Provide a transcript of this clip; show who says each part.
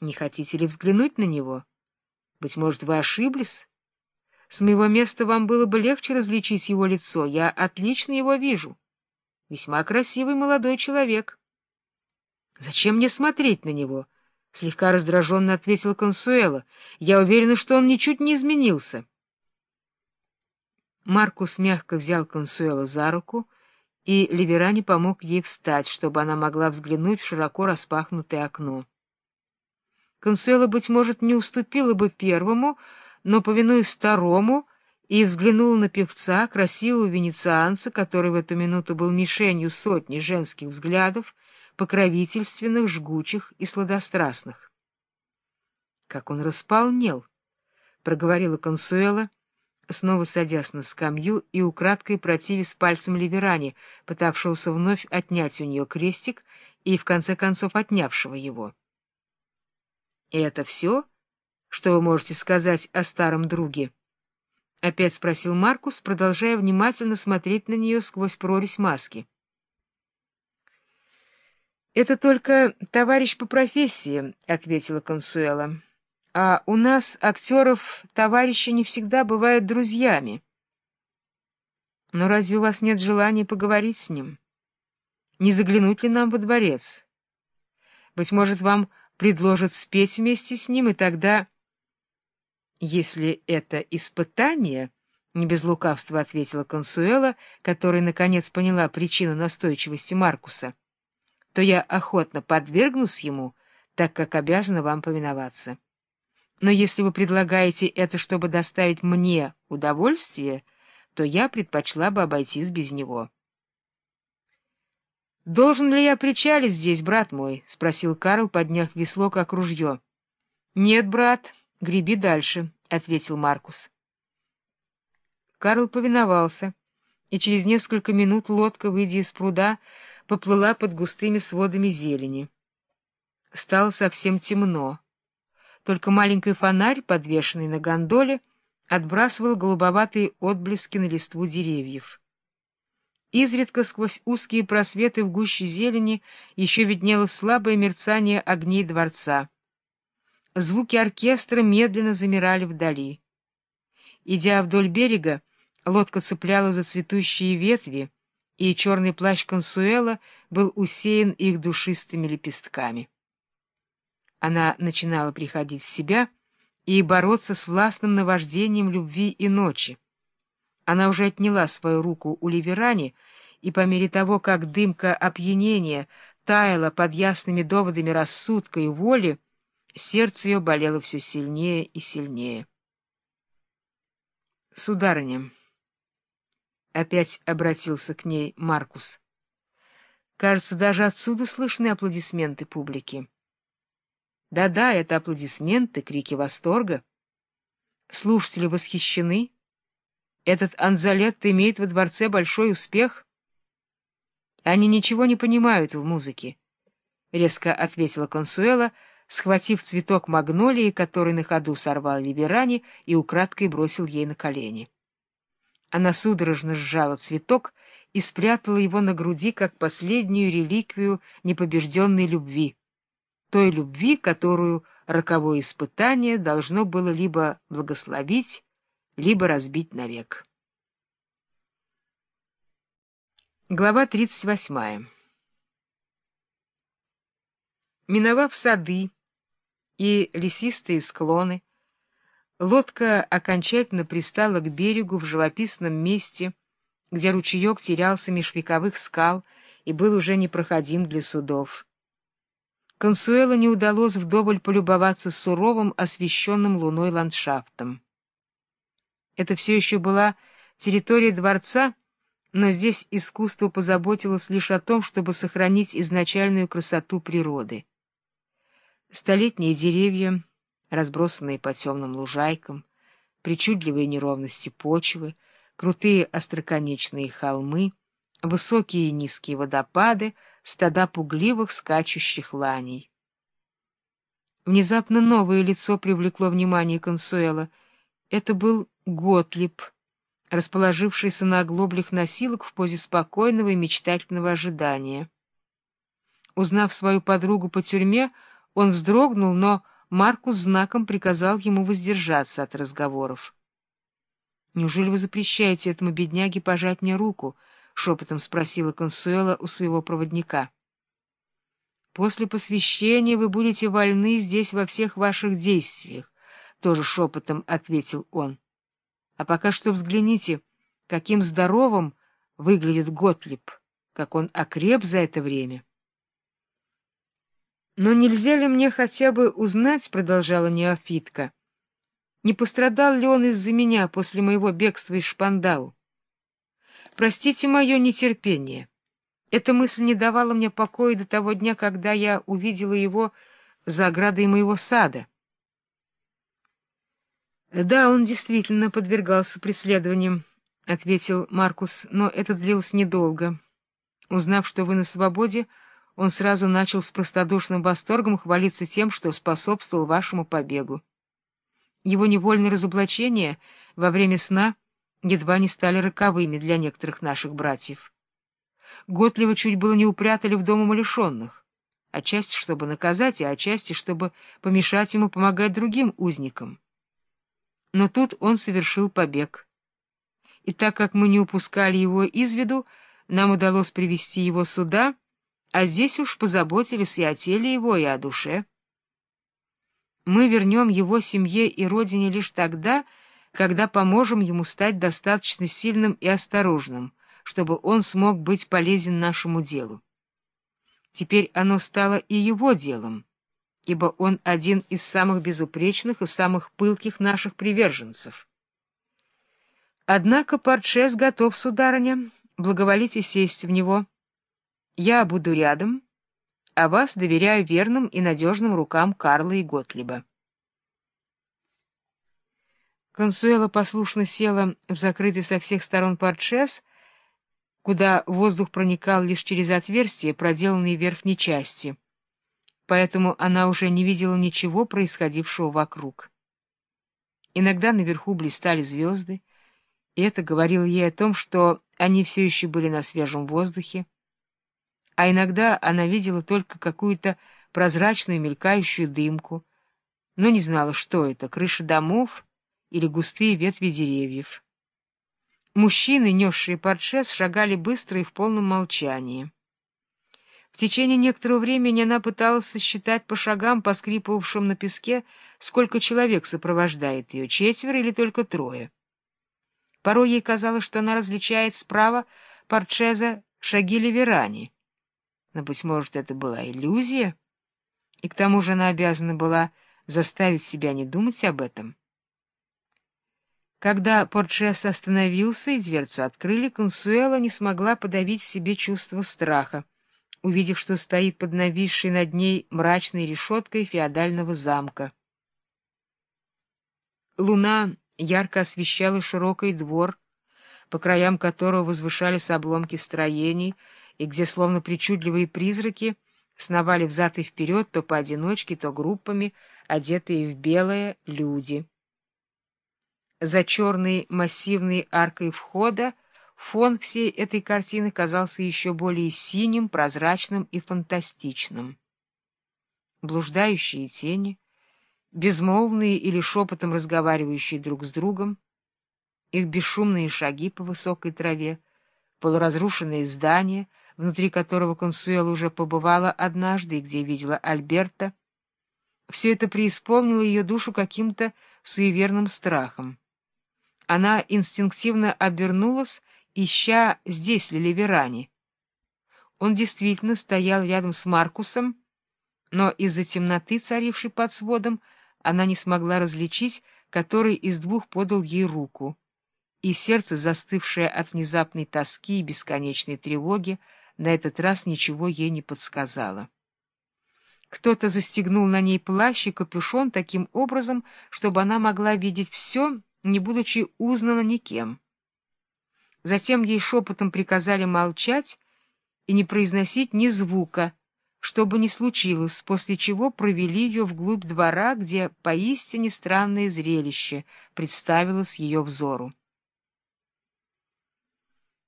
Speaker 1: Не хотите ли взглянуть на него? Быть может, вы ошиблись? С моего места вам было бы легче различить его лицо. Я отлично его вижу. Весьма красивый молодой человек. — Зачем мне смотреть на него? — слегка раздраженно ответила Консуэла. — Я уверена, что он ничуть не изменился. Маркус мягко взял Консуэла за руку, и Ливерани помог ей встать, чтобы она могла взглянуть в широко распахнутое окно. Консуэла, быть может, не уступила бы первому, но, повинуясь второму, и взглянула на певца, красивого венецианца, который в эту минуту был мишенью сотни женских взглядов, покровительственных, жгучих и сладострастных. «Как он располнел!» — проговорила Консуэла, снова садясь на скамью и украдкой противясь пальцем Ливерани, пытавшегося вновь отнять у нее крестик и, в конце концов, отнявшего его. — И это все, что вы можете сказать о старом друге? — опять спросил Маркус, продолжая внимательно смотреть на нее сквозь прорезь маски. — Это только товарищ по профессии, — ответила Консуэла. — А у нас, актеров, товарищи не всегда бывают друзьями. — Но разве у вас нет желания поговорить с ним? Не заглянуть ли нам во дворец? Быть может, вам предложат спеть вместе с ним, и тогда... Если это испытание, — не без лукавства ответила Консуэла, которая, наконец, поняла причину настойчивости Маркуса, — то я охотно подвергнусь ему, так как обязана вам повиноваться. Но если вы предлагаете это, чтобы доставить мне удовольствие, то я предпочла бы обойтись без него. «Должен ли я причалить здесь, брат мой?» — спросил Карл, подняв весло, как ружье. «Нет, брат, греби дальше», — ответил Маркус. Карл повиновался, и через несколько минут лодка, выйдя из пруда, поплыла под густыми сводами зелени. Стало совсем темно. Только маленький фонарь, подвешенный на гондоле, отбрасывал голубоватые отблески на листву деревьев. Изредка сквозь узкие просветы в гуще зелени еще виднелось слабое мерцание огней дворца. Звуки оркестра медленно замирали вдали. Идя вдоль берега, лодка цепляла за цветущие ветви, и черный плащ Консуэла был усеян их душистыми лепестками. Она начинала приходить в себя и бороться с властным наваждением любви и ночи. Она уже отняла свою руку у Ливерани, и по мере того, как дымка опьянения таяла под ясными доводами рассудка и воли, сердце ее болело все сильнее и сильнее. — Сударыня, — опять обратился к ней Маркус, — кажется, даже отсюда слышны аплодисменты публики. Да-да, это аплодисменты, крики восторга. Слушатели восхищены, — этот Анзалет имеет во дворце большой успех. Они ничего не понимают в музыке, — резко ответила Консуэла, схватив цветок магнолии, который на ходу сорвал Либерани и украдкой бросил ей на колени. Она судорожно сжала цветок и спрятала его на груди, как последнюю реликвию непобежденной любви, той любви, которую роковое испытание должно было либо благословить, либо разбить навек. Глава 38 Миновав сады и лесистые склоны, лодка окончательно пристала к берегу в живописном месте, где ручеек терялся меж вековых скал и был уже непроходим для судов. Консуэла не удалось вдоволь полюбоваться суровым, освещенным луной ландшафтом. Это все еще была территория дворца, но здесь искусство позаботилось лишь о том, чтобы сохранить изначальную красоту природы. Столетние деревья, разбросанные по темным лужайкам, причудливые неровности почвы, крутые остроконечные холмы, высокие и низкие водопады, стада пугливых скачущих ланей. Внезапно новое лицо привлекло внимание Консуэла. Это был Готлиб, расположившийся на оглоблях носилок в позе спокойного и мечтательного ожидания. Узнав свою подругу по тюрьме, Он вздрогнул, но Маркус знаком приказал ему воздержаться от разговоров. «Неужели вы запрещаете этому бедняге пожать мне руку?» — шепотом спросила Консуэла у своего проводника. «После посвящения вы будете вольны здесь во всех ваших действиях», — тоже шепотом ответил он. «А пока что взгляните, каким здоровым выглядит Готлиб, как он окреп за это время». «Но нельзя ли мне хотя бы узнать, — продолжала Неофитка, — не пострадал ли он из-за меня после моего бегства из Шпандау? Простите мое нетерпение. Эта мысль не давала мне покоя до того дня, когда я увидела его за оградой моего сада». «Да, он действительно подвергался преследованиям», — ответил Маркус, — «но это длилось недолго. Узнав, что вы на свободе, — он сразу начал с простодушным восторгом хвалиться тем, что способствовал вашему побегу. Его невольные разоблачения во время сна едва не стали роковыми для некоторых наших братьев. Готлива чуть было не упрятали в дом умалишенных, отчасти чтобы наказать, а отчасти чтобы помешать ему помогать другим узникам. Но тут он совершил побег. И так как мы не упускали его из виду, нам удалось привести его сюда — а здесь уж позаботились и о теле его, и о душе. Мы вернем его семье и родине лишь тогда, когда поможем ему стать достаточно сильным и осторожным, чтобы он смог быть полезен нашему делу. Теперь оно стало и его делом, ибо он один из самых безупречных и самых пылких наших приверженцев. Однако Портшес готов, сударыня, благоволите сесть в него — я буду рядом, а вас доверяю верным и надежным рукам Карла и Готлиба. Консуэла послушно села в закрытый со всех сторон портшес, куда воздух проникал лишь через отверстия, проделанные в верхней части, поэтому она уже не видела ничего происходившего вокруг. Иногда наверху блистали звезды, и это говорило ей о том, что они все еще были на свежем воздухе, а иногда она видела только какую-то прозрачную мелькающую дымку, но не знала, что это — крыши домов или густые ветви деревьев. Мужчины, несшие портшес, шагали быстро и в полном молчании. В течение некоторого времени она пыталась сосчитать по шагам, поскрипывавшим на песке, сколько человек сопровождает ее, четверо или только трое. Порой ей казалось, что она различает справа портшеза шаги Ливерани — но, быть может, это была иллюзия, и к тому же она обязана была заставить себя не думать об этом. Когда Портшес остановился и дверцу открыли, Консуэла не смогла подавить в себе чувство страха, увидев, что стоит под нависшей над ней мрачной решеткой феодального замка. Луна ярко освещала широкий двор, по краям которого возвышались обломки строений — и где, словно причудливые призраки, сновали взад и вперед то поодиночке, то группами, одетые в белое люди. За черной массивной аркой входа фон всей этой картины казался еще более синим, прозрачным и фантастичным. Блуждающие тени, безмолвные или шепотом разговаривающие друг с другом, их бесшумные шаги по высокой траве, полуразрушенные здания — внутри которого Консуэла уже побывала однажды и где видела Альберта, все это преисполнило ее душу каким-то суеверным страхом. Она инстинктивно обернулась, ища, здесь ли Ливерани. Он действительно стоял рядом с Маркусом, но из-за темноты, царившей под сводом, она не смогла различить, который из двух подал ей руку, и сердце, застывшее от внезапной тоски и бесконечной тревоги, на этот раз ничего ей не подсказала. Кто-то застегнул на ней плащ и капюшон таким образом, чтобы она могла видеть все, не будучи узнана никем. Затем ей шепотом приказали молчать и не произносить ни звука, что бы ни случилось, после чего провели ее вглубь двора, где поистине странное зрелище представилось ее взору.